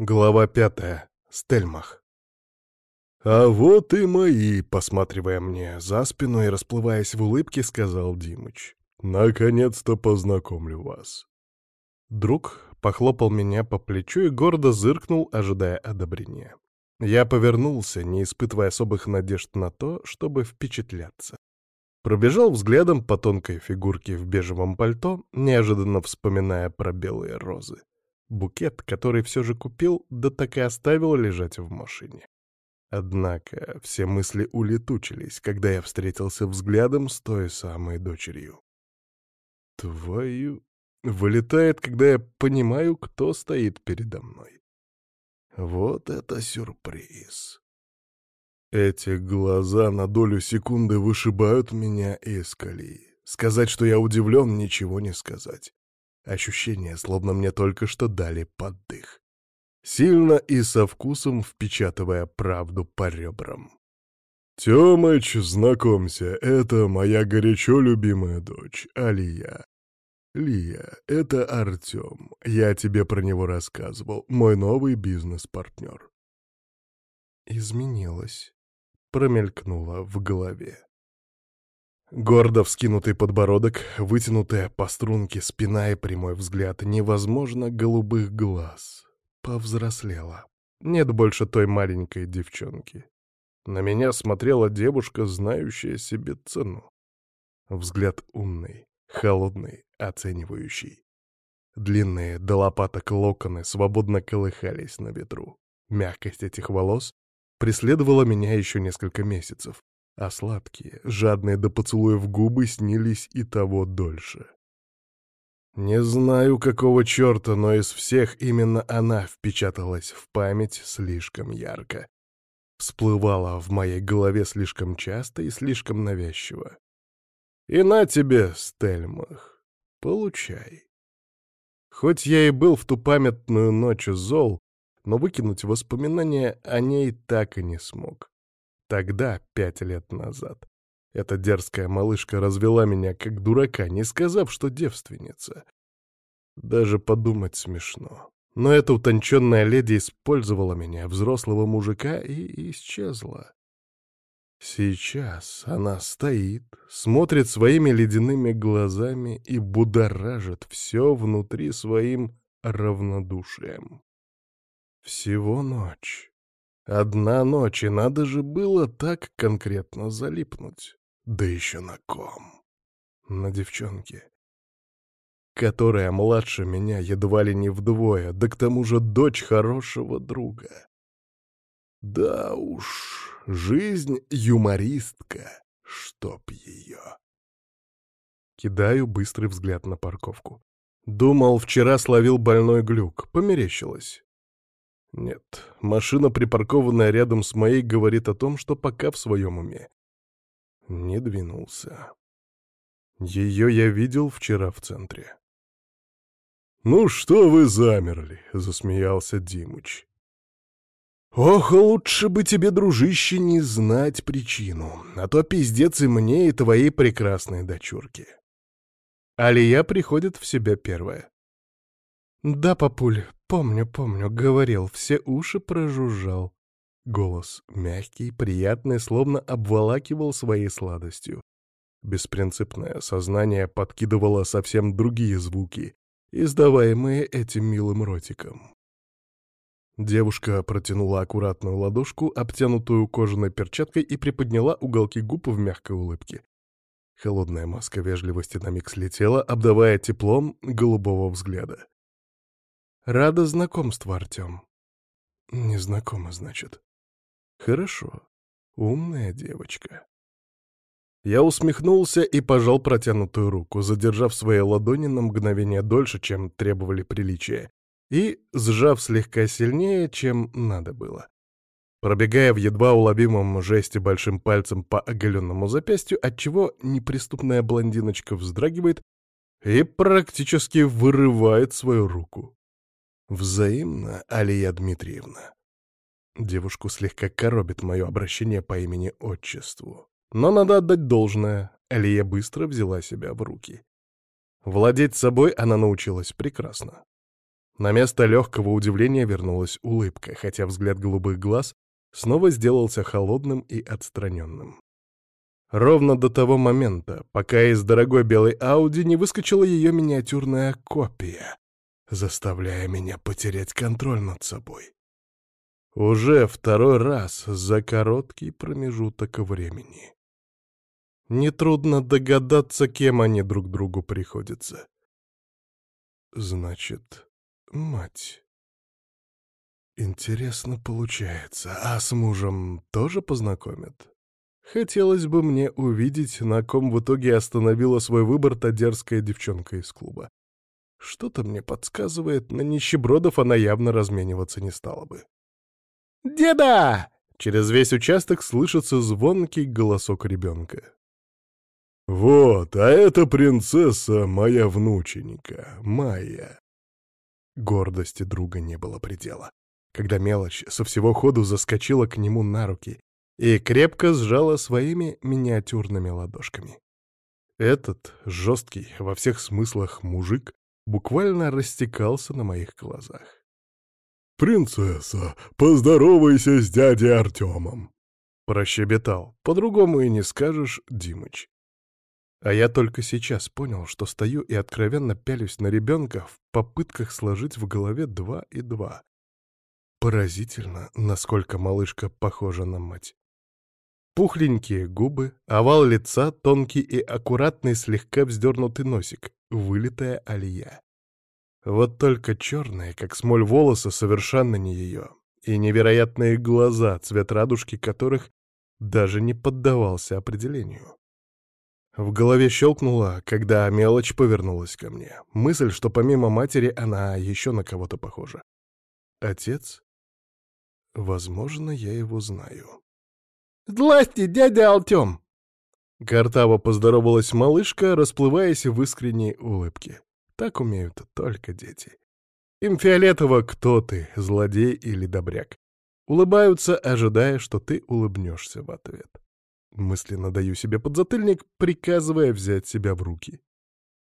Глава пятая. Стельмах. «А вот и мои», — посматривая мне за спину и расплываясь в улыбке, сказал Димыч. «Наконец-то познакомлю вас». Друг похлопал меня по плечу и гордо зыркнул, ожидая одобрения. Я повернулся, не испытывая особых надежд на то, чтобы впечатляться. Пробежал взглядом по тонкой фигурке в бежевом пальто, неожиданно вспоминая про белые розы. Букет, который все же купил, да так и оставил лежать в машине. Однако все мысли улетучились, когда я встретился взглядом с той самой дочерью. Твою... Вылетает, когда я понимаю, кто стоит передо мной. Вот это сюрприз. Эти глаза на долю секунды вышибают меня из колеи. Сказать, что я удивлен, ничего не сказать. Ощущение, словно мне только что дали поддых. Сильно и со вкусом впечатывая правду по ребрам. «Тёмыч, знакомься, это моя горячо любимая дочь, Алия. Лия, это Артём. Я тебе про него рассказывал, мой новый бизнес-партнер». Изменилось. Промелькнуло в голове. Гордо вскинутый подбородок, вытянутая по струнке спина и прямой взгляд невозможно голубых глаз. Повзрослела. Нет больше той маленькой девчонки. На меня смотрела девушка, знающая себе цену. Взгляд умный, холодный, оценивающий. Длинные до лопаток локоны свободно колыхались на ветру. Мягкость этих волос преследовала меня еще несколько месяцев а сладкие, жадные до поцелуев губы снились и того дольше. Не знаю, какого черта, но из всех именно она впечаталась в память слишком ярко. Всплывала в моей голове слишком часто и слишком навязчиво. И на тебе, Стельмах, получай. Хоть я и был в ту памятную ночь зол, но выкинуть воспоминания о ней так и не смог. Тогда, пять лет назад, эта дерзкая малышка развела меня как дурака, не сказав, что девственница. Даже подумать смешно. Но эта утонченная леди использовала меня, взрослого мужика, и исчезла. Сейчас она стоит, смотрит своими ледяными глазами и будоражит все внутри своим равнодушием. Всего ночь. Одна ночь, и надо же было так конкретно залипнуть. Да еще на ком? На девчонке. Которая младше меня едва ли не вдвое, да к тому же дочь хорошего друга. Да уж, жизнь юмористка, чтоб ее. Кидаю быстрый взгляд на парковку. Думал, вчера словил больной глюк, померещилось. Нет, машина, припаркованная рядом с моей, говорит о том, что пока в своем уме. Не двинулся. Ее я видел вчера в центре. «Ну что вы замерли?» — засмеялся Димыч. «Ох, лучше бы тебе, дружище, не знать причину, а то пиздец и мне, и твоей прекрасной дочурке». Алия приходит в себя первая. «Да, папуль, помню, помню, говорил, все уши прожужжал». Голос мягкий, приятный, словно обволакивал своей сладостью. Беспринципное сознание подкидывало совсем другие звуки, издаваемые этим милым ротиком. Девушка протянула аккуратную ладошку, обтянутую кожаной перчаткой, и приподняла уголки губ в мягкой улыбке. Холодная маска вежливости на миг слетела, обдавая теплом голубого взгляда. Рада знакомству, Артем. Незнакома, значит. Хорошо. Умная девочка. Я усмехнулся и пожал протянутую руку, задержав свои ладони на мгновение дольше, чем требовали приличия, и сжав слегка сильнее, чем надо было. Пробегая в едва уловимом жесте большим пальцем по оголенному запястью, отчего неприступная блондиночка вздрагивает и практически вырывает свою руку. Взаимно, Алия Дмитриевна. Девушку слегка коробит мое обращение по имени-отчеству. Но надо отдать должное, Алия быстро взяла себя в руки. Владеть собой она научилась прекрасно. На место легкого удивления вернулась улыбка, хотя взгляд голубых глаз снова сделался холодным и отстраненным. Ровно до того момента, пока из дорогой белой Ауди не выскочила ее миниатюрная копия, заставляя меня потерять контроль над собой. Уже второй раз за короткий промежуток времени. Нетрудно догадаться, кем они друг другу приходятся. Значит, мать. Интересно получается, а с мужем тоже познакомят? Хотелось бы мне увидеть, на ком в итоге остановила свой выбор та дерзкая девчонка из клуба. Что-то мне подсказывает, на нищебродов она явно размениваться не стала бы. «Деда!» Через весь участок слышится звонкий голосок ребенка. «Вот, а это принцесса, моя внученька, Майя». Гордости друга не было предела, когда мелочь со всего ходу заскочила к нему на руки и крепко сжала своими миниатюрными ладошками. Этот жесткий во всех смыслах мужик буквально растекался на моих глазах. «Принцесса, поздоровайся с дядей Артемом!» Прощебетал, по-другому и не скажешь, Димыч. А я только сейчас понял, что стою и откровенно пялюсь на ребенка в попытках сложить в голове два и два. Поразительно, насколько малышка похожа на мать. Пухленькие губы, овал лица, тонкий и аккуратный слегка вздернутый носик, вылитая алия. Вот только черные, как смоль волосы, совершенно не ее, и невероятные глаза, цвет радужки которых даже не поддавался определению. В голове щелкнуло, когда мелочь повернулась ко мне. Мысль, что помимо матери она еще на кого-то похожа. Отец? Возможно, я его знаю. «Здрасте, дядя Алтем!» Картаво поздоровалась малышка, расплываясь в искренней улыбке. Так умеют только дети. Им фиолетово, кто ты, злодей или добряк. Улыбаются, ожидая, что ты улыбнешься в ответ. Мысленно даю себе подзатыльник, приказывая взять себя в руки.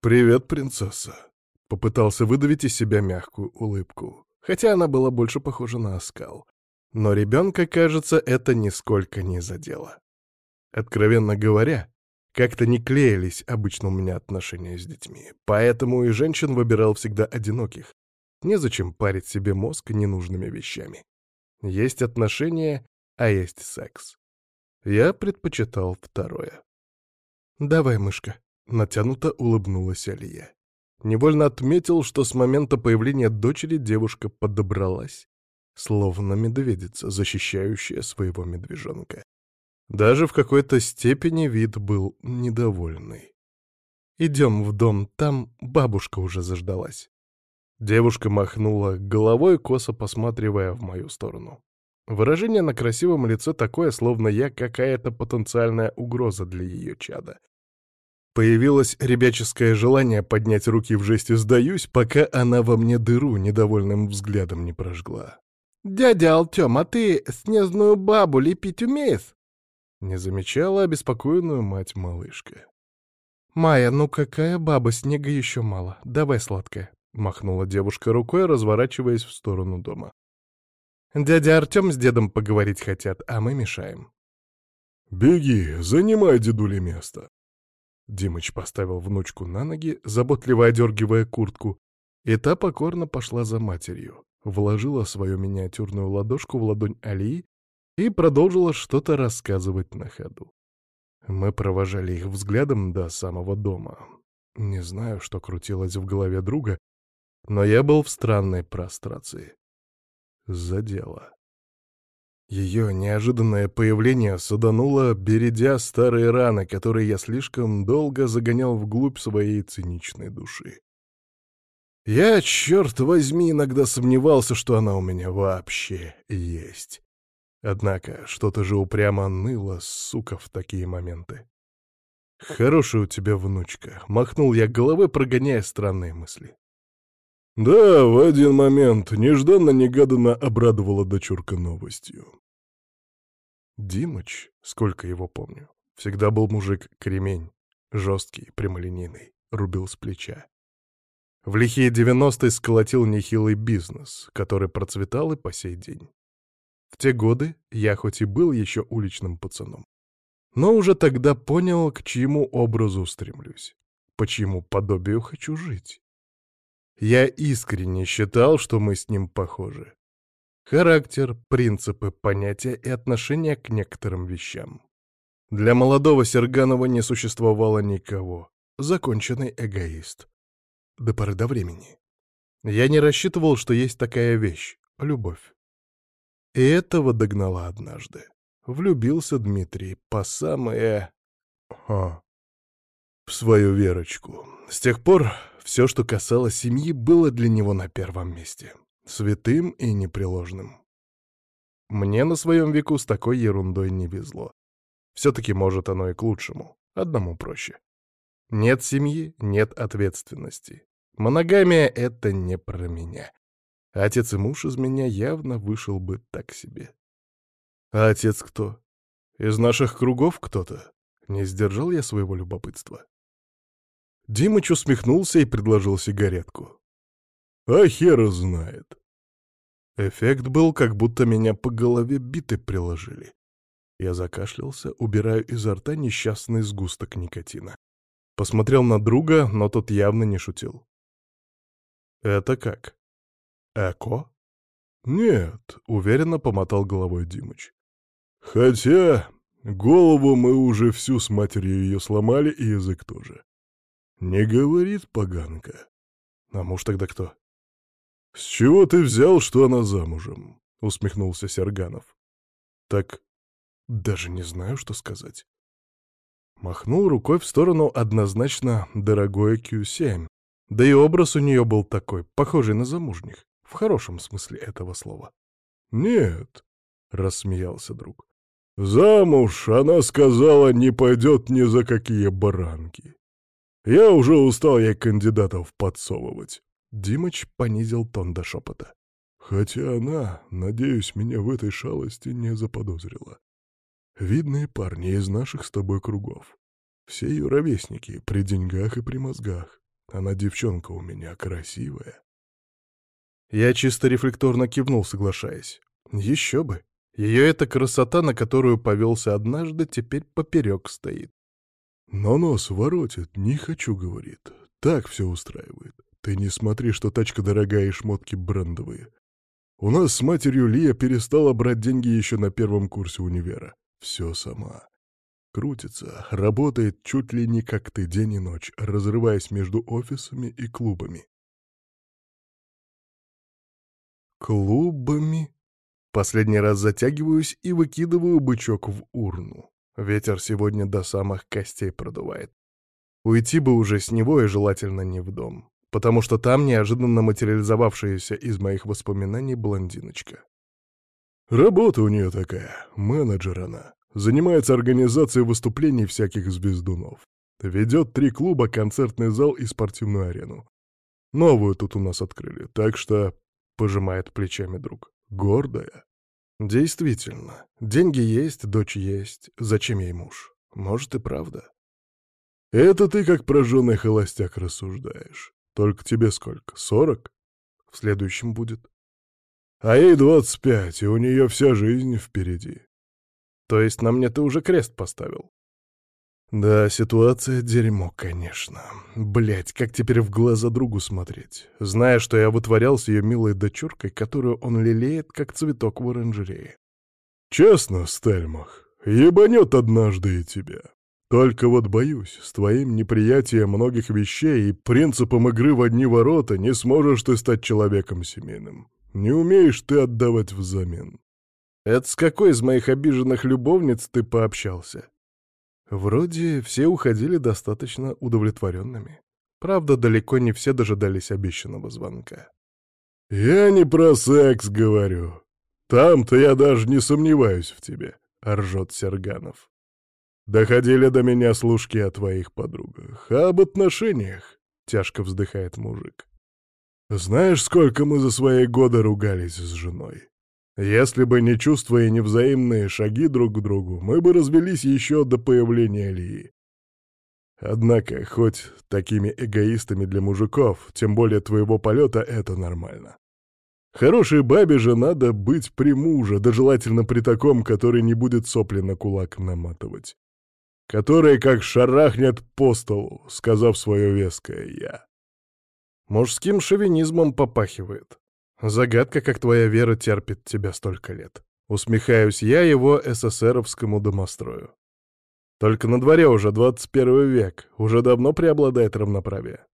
«Привет, принцесса!» Попытался выдавить из себя мягкую улыбку, хотя она была больше похожа на оскал. Но ребенка, кажется, это нисколько не задело. Откровенно говоря, как-то не клеились обычно у меня отношения с детьми, поэтому и женщин выбирал всегда одиноких. Незачем парить себе мозг ненужными вещами. Есть отношения, а есть секс. Я предпочитал второе. «Давай, мышка», — натянуто улыбнулась Алия. Невольно отметил, что с момента появления дочери девушка подобралась, словно медведица, защищающая своего медвежонка. Даже в какой-то степени вид был недовольный. «Идем в дом, там бабушка уже заждалась». Девушка махнула головой, косо посматривая в мою сторону. Выражение на красивом лице такое, словно я какая-то потенциальная угроза для ее чада. Появилось ребяческое желание поднять руки в жесте «сдаюсь», пока она во мне дыру недовольным взглядом не прожгла. «Дядя Алтем, а ты снежную бабу лепить умеешь?» Не замечала обеспокоенную мать-малышка. «Майя, ну какая баба, снега еще мало. Давай сладкое», — махнула девушка рукой, разворачиваясь в сторону дома. «Дядя Артем с дедом поговорить хотят, а мы мешаем». «Беги, занимай дедуле место». Димыч поставил внучку на ноги, заботливо одергивая куртку, и та покорно пошла за матерью вложила свою миниатюрную ладошку в ладонь Алии и продолжила что-то рассказывать на ходу. Мы провожали их взглядом до самого дома. Не знаю, что крутилось в голове друга, но я был в странной прострации. Задело. Ее неожиданное появление садануло, бередя старые раны, которые я слишком долго загонял вглубь своей циничной души. Я, черт возьми, иногда сомневался, что она у меня вообще есть. Однако что-то же упрямо ныло, сука, в такие моменты. «Хорошая у тебя внучка», — махнул я головой, прогоняя странные мысли. Да, в один момент нежданно-негаданно обрадовала дочурка новостью. Димыч, сколько его помню, всегда был мужик кремень, жесткий, прямолинейный, рубил с плеча. В лихие девяностые сколотил нехилый бизнес, который процветал и по сей день. В те годы я хоть и был еще уличным пацаном, но уже тогда понял, к чьему образу стремлюсь, по чьему подобию хочу жить. Я искренне считал, что мы с ним похожи. Характер, принципы, понятия и отношения к некоторым вещам. Для молодого Серганова не существовало никого. Законченный эгоист. До поры до времени. Я не рассчитывал, что есть такая вещь — любовь. И этого догнала однажды. Влюбился Дмитрий по самое... Ха. В свою Верочку. С тех пор все, что касалось семьи, было для него на первом месте. Святым и непреложным. Мне на своем веку с такой ерундой не везло. Все-таки, может, оно и к лучшему. Одному проще. Нет семьи — нет ответственности. Моногамия — это не про меня. Отец и муж из меня явно вышел бы так себе. А отец кто? Из наших кругов кто-то? Не сдержал я своего любопытства. Димыч усмехнулся и предложил сигаретку. А хер знает. Эффект был, как будто меня по голове биты приложили. Я закашлялся, убирая изо рта несчастный сгусток никотина. Посмотрел на друга, но тот явно не шутил. «Это как? Эко?» «Нет», — уверенно помотал головой Димыч. «Хотя голову мы уже всю с матерью ее сломали, и язык тоже. Не говорит поганка. А муж тогда кто? С чего ты взял, что она замужем? Усмехнулся Серганов. Так даже не знаю, что сказать. Махнул рукой в сторону однозначно дорогое Q7. Да и образ у нее был такой, похожий на замужних, в хорошем смысле этого слова. «Нет», — рассмеялся друг. «Замуж, она сказала, не пойдет ни за какие баранки. Я уже устал ей кандидатов подсовывать. Димыч понизил тон до шепота. Хотя она, надеюсь, меня в этой шалости не заподозрила. Видные парни из наших с тобой кругов. Все ее ровесники, при деньгах и при мозгах. Она девчонка у меня красивая. Я чисто рефлекторно кивнул, соглашаясь. Еще бы. Ее эта красота, на которую повелся однажды, теперь поперек стоит. Но нос воротит, не хочу, говорит. Так все устраивает. Ты не смотри, что тачка дорогая и шмотки брендовые. У нас с матерью Лия перестала брать деньги еще на первом курсе универа. Все сама. Крутится, работает чуть ли не как ты день и ночь, разрываясь между офисами и клубами. Клубами? Последний раз затягиваюсь и выкидываю бычок в урну. Ветер сегодня до самых костей продувает. Уйти бы уже с него и желательно не в дом, потому что там неожиданно материализовавшаяся из моих воспоминаний блондиночка. Работа у нее такая, менеджер она. Занимается организацией выступлений всяких звездунов. Ведет три клуба, концертный зал и спортивную арену. Новую тут у нас открыли, так что... Пожимает плечами друг. Гордая. Действительно, деньги есть, дочь есть. Зачем ей муж? Может и правда. Это ты как прожженный холостяк рассуждаешь. Только тебе сколько? Сорок? В следующем будет. А ей двадцать пять, и у нее вся жизнь впереди. То есть на мне ты уже крест поставил? Да, ситуация дерьмо, конечно. Блять, как теперь в глаза другу смотреть, зная, что я вытворял с ее милой дочуркой, которую он лелеет, как цветок в оранжерее. Честно, Стельмах, ебанет однажды и тебя. Только вот боюсь, с твоим неприятием многих вещей и принципом игры в одни ворота не сможешь ты стать человеком семейным. Не умеешь ты отдавать взамен. Это с какой из моих обиженных любовниц ты пообщался? Вроде все уходили достаточно удовлетворенными. Правда, далеко не все дожидались обещанного звонка. «Я не про секс говорю. Там-то я даже не сомневаюсь в тебе», — ржет Серганов. «Доходили до меня служки о твоих подругах, об отношениях», — тяжко вздыхает мужик. «Знаешь, сколько мы за свои годы ругались с женой? Если бы не чувства и не взаимные шаги друг к другу, мы бы развелись еще до появления Лии. Однако, хоть такими эгоистами для мужиков, тем более твоего полета, это нормально. Хорошей бабе же надо быть при муже, да желательно при таком, который не будет сопли на кулак наматывать. Который как шарахнет по столу, сказав свое веское «я». Мужским шовинизмом попахивает. Загадка, как твоя вера терпит тебя столько лет. Усмехаюсь я его эсэсеровскому домострою. Только на дворе уже 21 век, уже давно преобладает равноправие.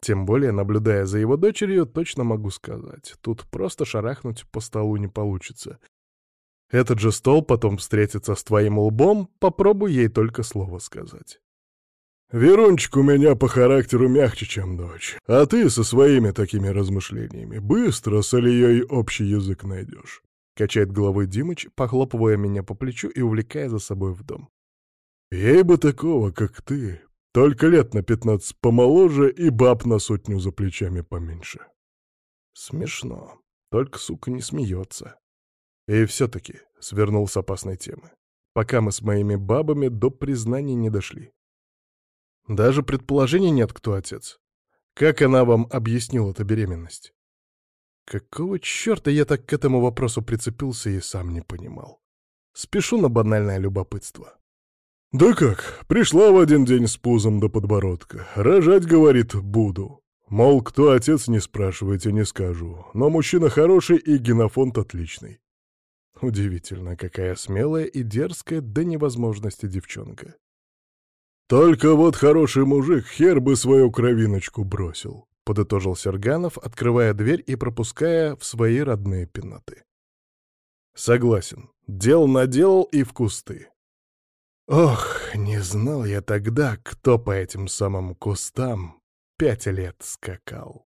Тем более, наблюдая за его дочерью, точно могу сказать, тут просто шарахнуть по столу не получится. Этот же стол потом встретится с твоим лбом, попробуй ей только слово сказать. «Верунчик у меня по характеру мягче, чем дочь, а ты со своими такими размышлениями быстро с Ильей общий язык найдешь», — качает головой Димыч, похлопывая меня по плечу и увлекая за собой в дом. «Ей бы такого, как ты, только лет на пятнадцать помоложе и баб на сотню за плечами поменьше». Смешно, только, сука, не смеется. И все-таки свернул с опасной темы, пока мы с моими бабами до признания не дошли. Даже предположений нет, кто отец. Как она вам объяснила эту беременность? Какого черта я так к этому вопросу прицепился и сам не понимал? Спешу на банальное любопытство. «Да как, пришла в один день с пузом до подбородка. Рожать, говорит, буду. Мол, кто отец, не спрашивайте, не скажу. Но мужчина хороший и генофонд отличный. Удивительно, какая смелая и дерзкая до невозможности девчонка. «Только вот хороший мужик хер бы свою кровиночку бросил», — подытожил Серганов, открывая дверь и пропуская в свои родные пеноты. «Согласен. Дел наделал и в кусты. Ох, не знал я тогда, кто по этим самым кустам пять лет скакал».